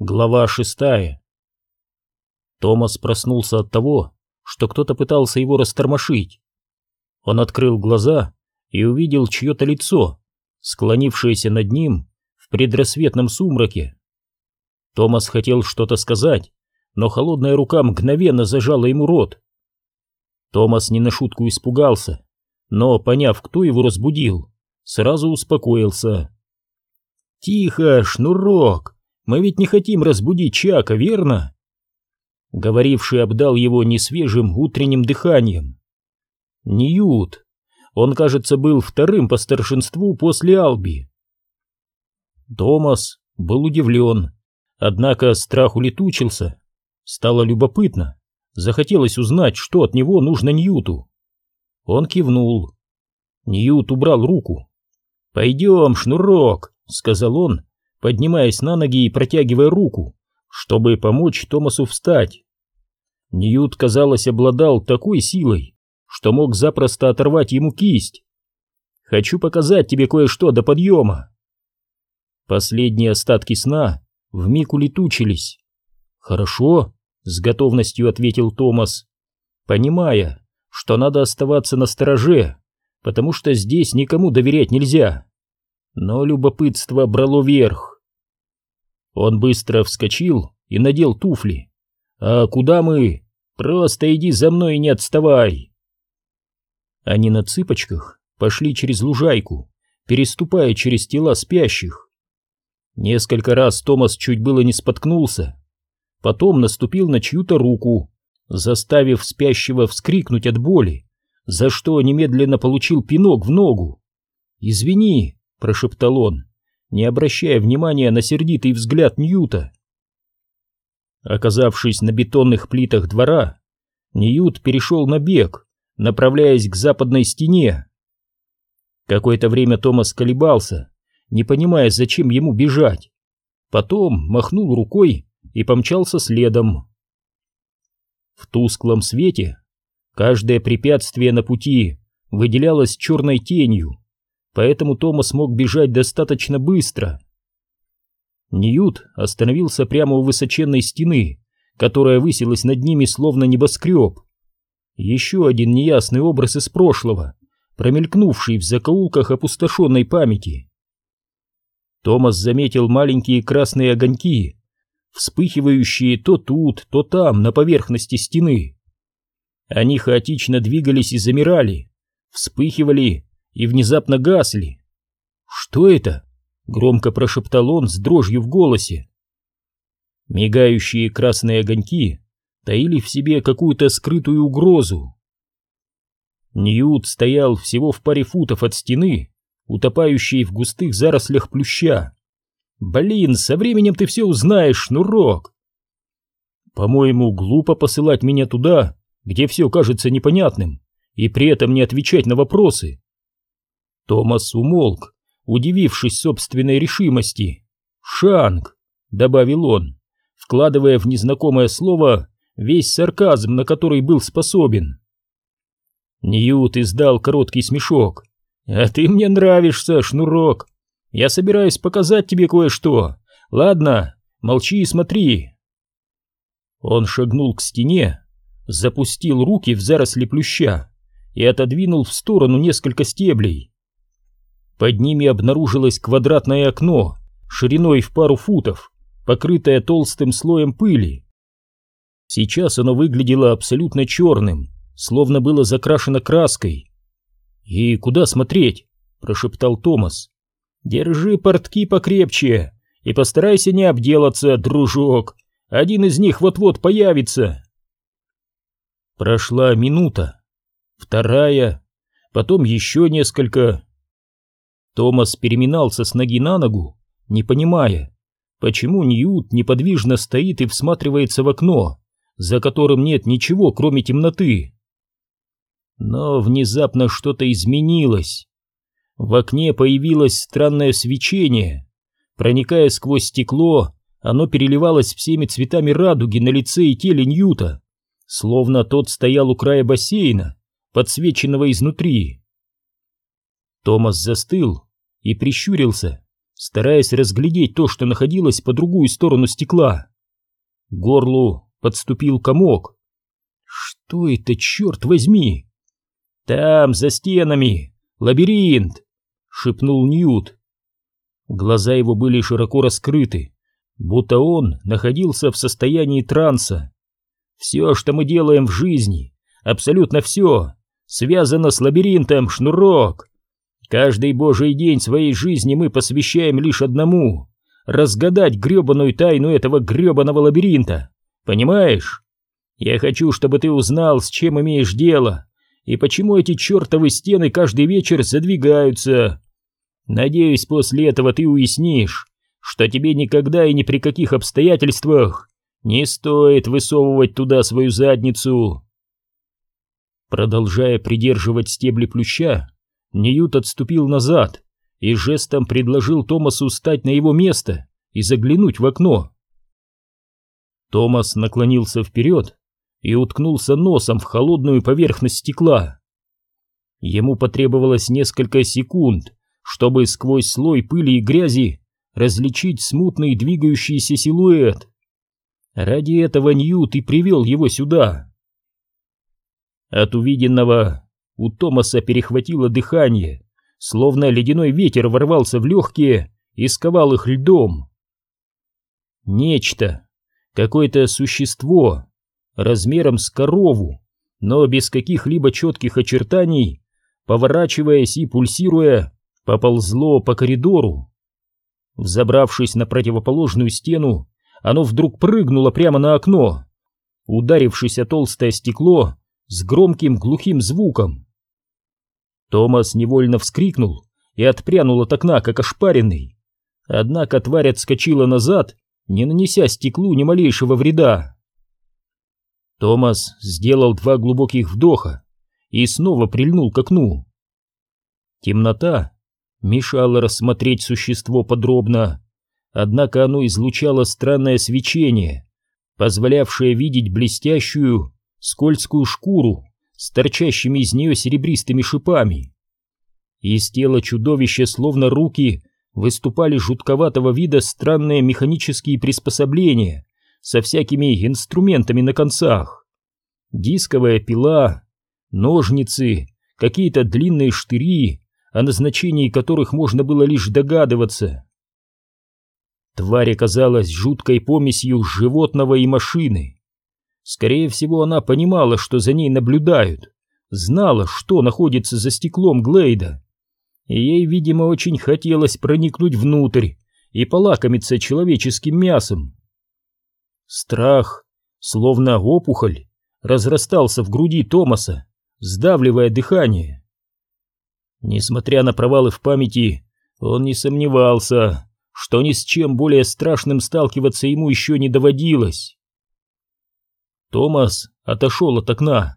Глава шестая Томас проснулся от того, что кто-то пытался его растормошить. Он открыл глаза и увидел чье-то лицо, склонившееся над ним в предрассветном сумраке. Томас хотел что-то сказать, но холодная рука мгновенно зажала ему рот. Томас не на шутку испугался, но, поняв, кто его разбудил, сразу успокоился. «Тихо, шнурок!» Мы ведь не хотим разбудить Чака, верно?» Говоривший обдал его несвежим утренним дыханием. Ньют. Он, кажется, был вторым по старшинству после Алби. Томас был удивлен, однако страх улетучился. Стало любопытно. Захотелось узнать, что от него нужно Ньюту. Он кивнул. Ньют убрал руку. «Пойдем, шнурок», — сказал он, поднимаясь на ноги и протягивая руку, чтобы помочь Томасу встать. Ньют, казалось, обладал такой силой, что мог запросто оторвать ему кисть. «Хочу показать тебе кое-что до подъема». Последние остатки сна вмиг улетучились. «Хорошо», — с готовностью ответил Томас, понимая, что надо оставаться на стороже, потому что здесь никому доверять нельзя. Но любопытство брало верх. Он быстро вскочил и надел туфли. «А куда мы? Просто иди за мной и не отставай!» Они на цыпочках пошли через лужайку, переступая через тела спящих. Несколько раз Томас чуть было не споткнулся. Потом наступил на чью-то руку, заставив спящего вскрикнуть от боли, за что немедленно получил пинок в ногу. «Извини», — прошептал он, не обращая внимания на сердитый взгляд Ньюта. Оказавшись на бетонных плитах двора, Ньют перешел на бег, направляясь к западной стене. Какое-то время Томас колебался, не понимая, зачем ему бежать. Потом махнул рукой и помчался следом. В тусклом свете каждое препятствие на пути выделялось черной тенью, поэтому Томас мог бежать достаточно быстро. Ньют остановился прямо у высоченной стены, которая высилась над ними словно небоскреб. Еще один неясный образ из прошлого, промелькнувший в закоулках опустошенной памяти. Томас заметил маленькие красные огоньки, вспыхивающие то тут, то там, на поверхности стены. Они хаотично двигались и замирали, вспыхивали и внезапно гасли. «Что это?» — громко прошептал он с дрожью в голосе. Мигающие красные огоньки таили в себе какую-то скрытую угрозу. Ньют стоял всего в паре футов от стены, утопающей в густых зарослях плюща. «Блин, со временем ты все узнаешь, шнурок!» «По-моему, глупо посылать меня туда, где все кажется непонятным, и при этом не отвечать на вопросы. Томас умолк, удивившись собственной решимости. «Шанг!» — добавил он, вкладывая в незнакомое слово весь сарказм, на который был способен. Ньют издал короткий смешок. «А ты мне нравишься, Шнурок! Я собираюсь показать тебе кое-что. Ладно, молчи и смотри!» Он шагнул к стене, запустил руки в заросли плюща и отодвинул в сторону несколько стеблей. Под ними обнаружилось квадратное окно, шириной в пару футов, покрытое толстым слоем пыли. Сейчас оно выглядело абсолютно черным, словно было закрашено краской. «И куда смотреть?» – прошептал Томас. «Держи портки покрепче и постарайся не обделаться, дружок. Один из них вот-вот появится». Прошла минута, вторая, потом еще несколько, Томас переминался с ноги на ногу, не понимая, почему Ньют неподвижно стоит и всматривается в окно, за которым нет ничего, кроме темноты. Но внезапно что-то изменилось. В окне появилось странное свечение. Проникая сквозь стекло, оно переливалось всеми цветами радуги на лице и теле Ньюта, словно тот стоял у края бассейна, подсвеченного изнутри. Томас застыл и прищурился, стараясь разглядеть то, что находилось по другую сторону стекла. Горлу подступил комок. Что это, черт возьми? Там, за стенами, лабиринт, шепнул Ньют. Глаза его были широко раскрыты, будто он находился в состоянии транса. Все, что мы делаем в жизни, абсолютно все, связано с лабиринтом, шнурок. Каждый божий день своей жизни мы посвящаем лишь одному — разгадать гребаную тайну этого гребаного лабиринта. Понимаешь? Я хочу, чтобы ты узнал, с чем имеешь дело, и почему эти чертовы стены каждый вечер задвигаются. Надеюсь, после этого ты уяснишь, что тебе никогда и ни при каких обстоятельствах не стоит высовывать туда свою задницу. Продолжая придерживать стебли плюща, Ньют отступил назад и жестом предложил Томасу встать на его место и заглянуть в окно. Томас наклонился вперед и уткнулся носом в холодную поверхность стекла. Ему потребовалось несколько секунд, чтобы сквозь слой пыли и грязи различить смутный двигающийся силуэт. Ради этого Ньют и привел его сюда. От увиденного у Томаса перехватило дыхание, словно ледяной ветер ворвался в легкие и сковал их льдом. Нечто, какое-то существо, размером с корову, но без каких-либо четких очертаний, поворачиваясь и пульсируя, поползло по коридору. Взобравшись на противоположную стену, оно вдруг прыгнуло прямо на окно, ударившись о толстое стекло с громким глухим звуком. Томас невольно вскрикнул и отпрянул от окна, как ошпаренный. Однако тварь отскочила назад, не нанеся стеклу ни малейшего вреда. Томас сделал два глубоких вдоха и снова прильнул к окну. Темнота мешала рассмотреть существо подробно, однако оно излучало странное свечение, позволявшее видеть блестящую, скользкую шкуру с торчащими из нее серебристыми шипами. Из тела чудовища, словно руки, выступали жутковатого вида странные механические приспособления со всякими инструментами на концах. Дисковая пила, ножницы, какие-то длинные штыри, о назначении которых можно было лишь догадываться. Тварь оказалась жуткой помесью животного и машины. Скорее всего, она понимала, что за ней наблюдают, знала, что находится за стеклом Глейда. И ей, видимо, очень хотелось проникнуть внутрь и полакомиться человеческим мясом. Страх, словно опухоль, разрастался в груди Томаса, сдавливая дыхание. Несмотря на провалы в памяти, он не сомневался, что ни с чем более страшным сталкиваться ему еще не доводилось. Томас отошел от окна.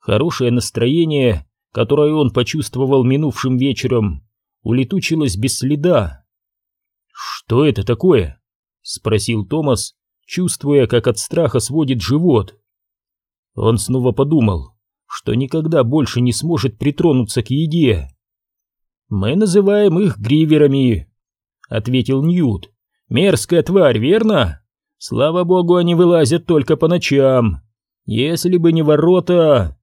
Хорошее настроение, которое он почувствовал минувшим вечером, улетучилось без следа. «Что это такое?» — спросил Томас, чувствуя, как от страха сводит живот. Он снова подумал, что никогда больше не сможет притронуться к еде. «Мы называем их гриверами», — ответил Ньют. «Мерзкая тварь, верно?» Слава богу, они вылазят только по ночам. Если бы не ворота...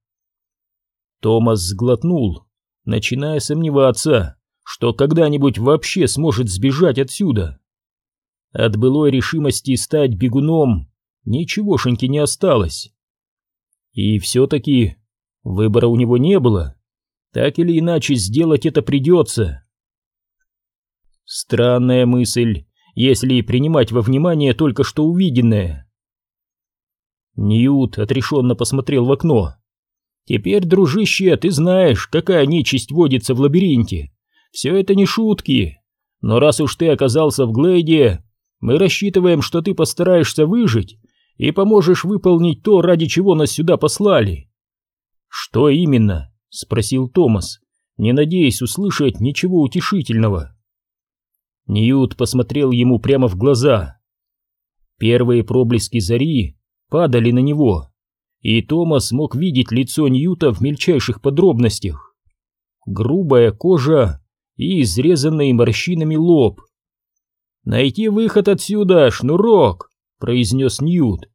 Томас сглотнул, начиная сомневаться, что когда-нибудь вообще сможет сбежать отсюда. От былой решимости стать бегуном ничегошеньки не осталось. И все-таки выбора у него не было. Так или иначе сделать это придется. Странная мысль, если принимать во внимание только что увиденное. Ньют отрешенно посмотрел в окно. «Теперь, дружище, ты знаешь, какая нечисть водится в лабиринте. Все это не шутки. Но раз уж ты оказался в Глейде, мы рассчитываем, что ты постараешься выжить и поможешь выполнить то, ради чего нас сюда послали». «Что именно?» — спросил Томас, не надеясь услышать ничего утешительного. Ньют посмотрел ему прямо в глаза. Первые проблески зари падали на него, и Томас мог видеть лицо Ньюта в мельчайших подробностях. Грубая кожа и изрезанный морщинами лоб, «Найти выход отсюда, шнурок!» — произнес Ньют.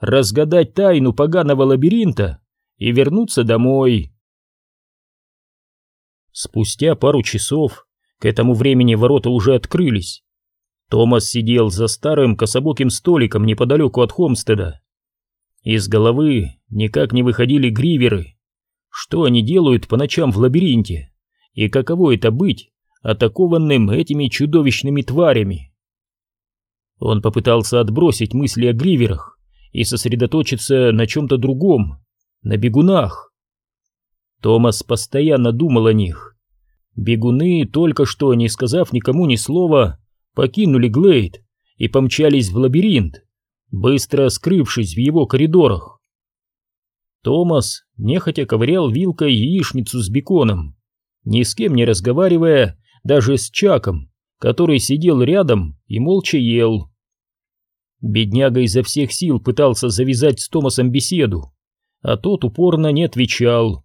«Разгадать тайну поганого лабиринта и вернуться домой!» Спустя пару часов, к этому времени ворота уже открылись, Томас сидел за старым кособоким столиком неподалеку от Хомстеда. Из головы никак не выходили гриверы. Что они делают по ночам в лабиринте? И каково это быть атакованным этими чудовищными тварями? Он попытался отбросить мысли о гриверах и сосредоточиться на чем-то другом, на бегунах. Томас постоянно думал о них. Бегуны, только что не сказав никому ни слова, покинули Глейд и помчались в лабиринт, быстро скрывшись в его коридорах. Томас нехотя ковырял вилкой яичницу с беконом, ни с кем не разговаривая, даже с Чаком, который сидел рядом и молча ел. Бедняга изо всех сил пытался завязать с Томасом беседу, а тот упорно не отвечал.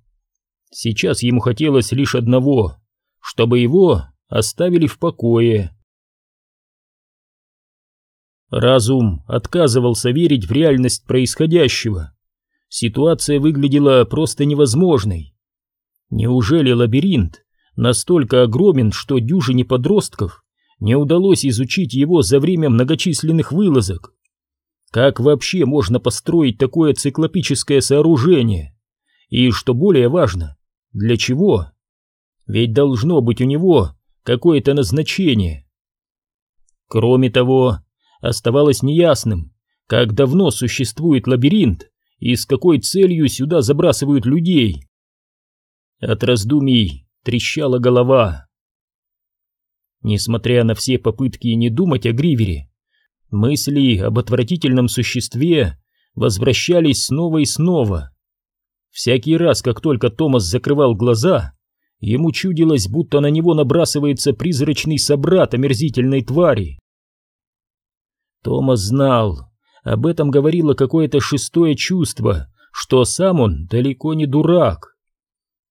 Сейчас ему хотелось лишь одного, чтобы его оставили в покое. Разум отказывался верить в реальность происходящего. Ситуация выглядела просто невозможной. Неужели лабиринт настолько огромен, что дюжине подростков не удалось изучить его за время многочисленных вылазок? Как вообще можно построить такое циклопическое сооружение? И, что более важно, для чего? Ведь должно быть у него какое-то назначение. Кроме того, оставалось неясным, как давно существует лабиринт и с какой целью сюда забрасывают людей. От раздумий трещала голова. Несмотря на все попытки не думать о Гривере, мысли об отвратительном существе возвращались снова и снова. Всякий раз, как только Томас закрывал глаза, ему чудилось, будто на него набрасывается призрачный собрат омерзительной твари. Томас знал, об этом говорило какое-то шестое чувство, что сам он далеко не дурак.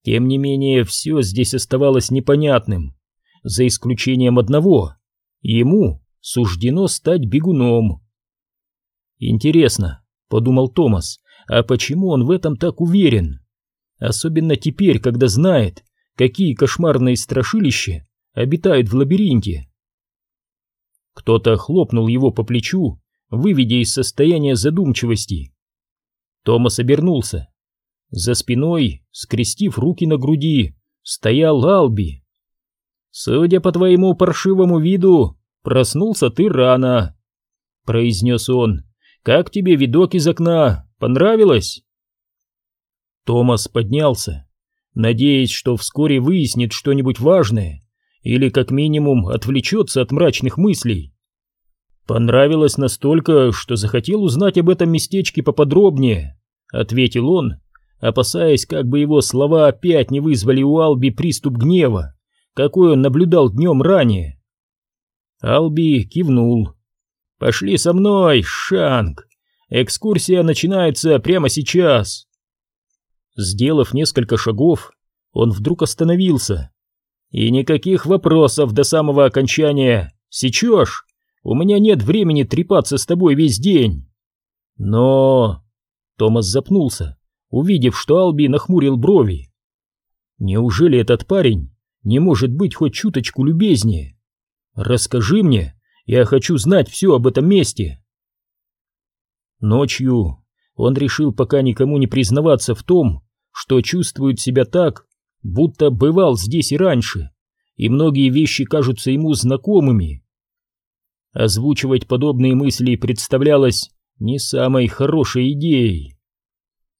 Тем не менее, все здесь оставалось непонятным, за исключением одного. Ему суждено стать бегуном. «Интересно», — подумал Томас, — «а почему он в этом так уверен? Особенно теперь, когда знает, какие кошмарные страшилища обитают в лабиринте». Кто-то хлопнул его по плечу, выведя из состояния задумчивости. Томас обернулся. За спиной, скрестив руки на груди, стоял Алби. «Судя по твоему паршивому виду, проснулся ты рано», — произнес он. «Как тебе видок из окна? Понравилось?» Томас поднялся, надеясь, что вскоре выяснит что-нибудь важное или как минимум отвлечется от мрачных мыслей. Понравилось настолько, что захотел узнать об этом местечке поподробнее, ответил он, опасаясь, как бы его слова опять не вызвали у Алби приступ гнева, какой он наблюдал днем ранее. Алби кивнул. «Пошли со мной, Шанг! Экскурсия начинается прямо сейчас!» Сделав несколько шагов, он вдруг остановился и никаких вопросов до самого окончания. Сечешь? У меня нет времени трепаться с тобой весь день. Но... Томас запнулся, увидев, что Алби нахмурил брови. Неужели этот парень не может быть хоть чуточку любезнее? Расскажи мне, я хочу знать все об этом месте. Ночью он решил пока никому не признаваться в том, что чувствует себя так, будто бывал здесь и раньше, и многие вещи кажутся ему знакомыми. Озвучивать подобные мысли представлялось не самой хорошей идеей.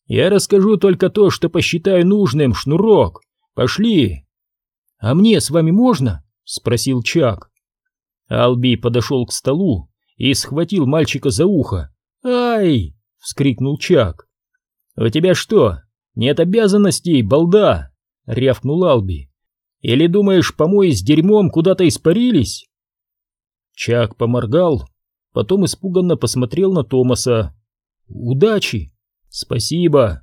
«Я расскажу только то, что посчитаю нужным, Шнурок. Пошли!» «А мне с вами можно?» — спросил Чак. Алби подошел к столу и схватил мальчика за ухо. «Ай!» — вскрикнул Чак. «У тебя что, нет обязанностей, балда?» — рявкнул Алби. «Или думаешь, помои с дерьмом куда-то испарились?» Чак поморгал, потом испуганно посмотрел на Томаса. «Удачи!» «Спасибо!»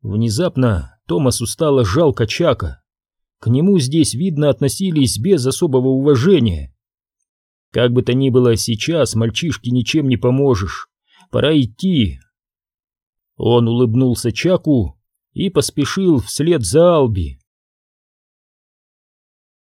Внезапно Томасу стало жалко Чака. К нему здесь, видно, относились без особого уважения. Как бы то ни было, сейчас мальчишке ничем не поможешь. Пора идти. Он улыбнулся Чаку и поспешил вслед за Алби.